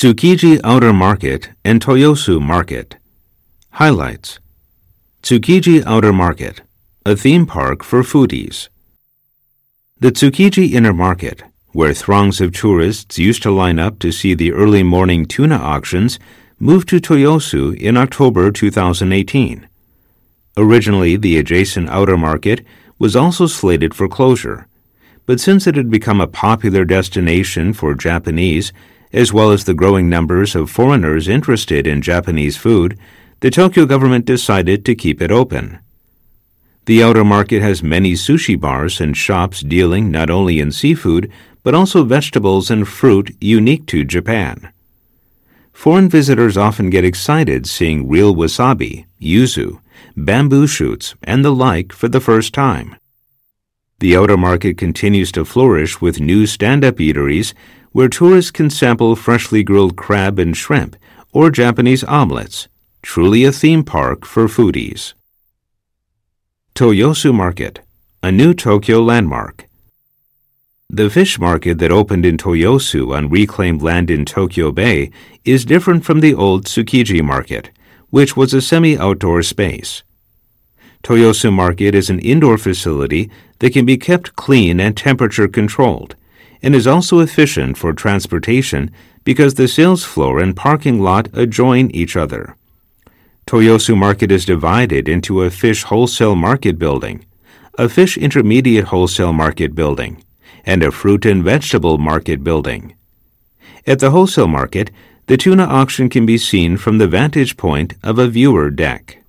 Tsukiji Outer Market and Toyosu Market. Highlights Tsukiji Outer Market, a theme park for foodies. The Tsukiji Inner Market, where throngs of tourists used to line up to see the early morning tuna auctions, moved to Toyosu in October 2018. Originally, the adjacent outer market was also slated for closure, but since it had become a popular destination for Japanese, as well as the growing numbers of foreigners interested in Japanese food, the Tokyo government decided to keep it open. The outer market has many sushi bars and shops dealing not only in seafood, but also vegetables and fruit unique to Japan. Foreign visitors often get excited seeing real wasabi, yuzu, bamboo shoots, and the like for the first time. The outer market continues to flourish with new stand up eateries where tourists can sample freshly grilled crab and shrimp or Japanese omelets. Truly a theme park for foodies. Toyosu Market, a new Tokyo landmark. The fish market that opened in Toyosu on reclaimed land in Tokyo Bay is different from the old Tsukiji market, which was a semi outdoor space. Toyosu Market is an indoor facility that can be kept clean and temperature controlled, and is also efficient for transportation because the sales floor and parking lot adjoin each other. Toyosu Market is divided into a fish wholesale market building, a fish intermediate wholesale market building, and a fruit and vegetable market building. At the wholesale market, the tuna auction can be seen from the vantage point of a viewer deck.